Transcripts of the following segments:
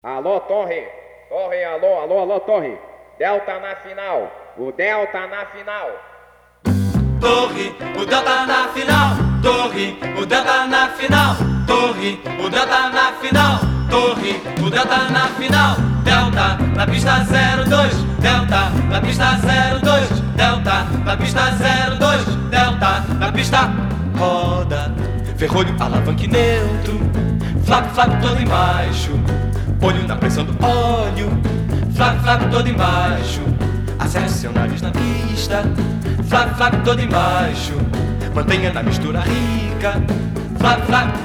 Alô, Torre. Torre, alô, alô, alô, Torre. Delta na final. O Delta na final. Torre, o Delta na final. Torre, o Delta na final. Torre, o Delta na final. Torre, o Delta na final. Delta na pista 02. Delta na pista 02. Delta na pista 02. Delta na pista roda. Ferrolho, alavanque neutro. Flap, flap todo embaixo. Olho na pressão do óleo. Flap, flap todo embaixo. Acerte seu nariz na pista. Flap, flap todo embaixo. Mantenha na mistura rica. Flap, flap.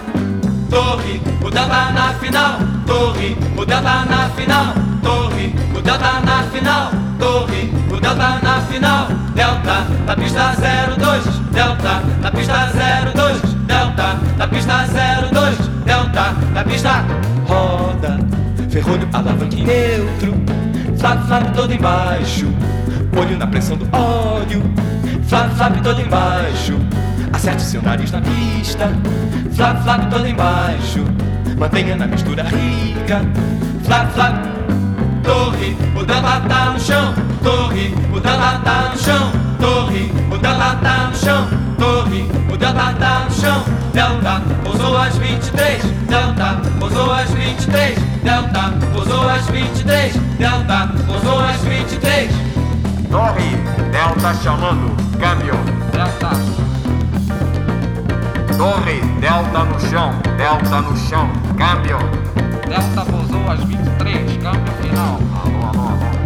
Torre, Delta na final. Torre, Delta na final. Torre, Delta na final. Torre, Delta na final. Delta na pista 02. Delta na pista 02. Delta na pista 02. Na pista roda. Ferrolho, alavanque neutro. Flap, flap todo embaixo. Olho na pressão do óleo. Flap, flap todo embaixo. Acerte seu nariz na pista. Flap, flap todo embaixo. Mantenha na mistura rica. Flap, flap. Torre, o Delta tá no chão. Torre, o Delta tá no chão. Torre, o Delta tá no chão. Torre, o Delta tá no chão. Delta, pousou às 23. Delta, pousou às 23. Delta, pousou às 23. Delta, pousou às 23. Torre. Delta chamando. Câmbio. Delta, Torre. Delta no chão. Delta no chão. Câmbio. Delta pousou às 23, câmbio final. Alô, alô,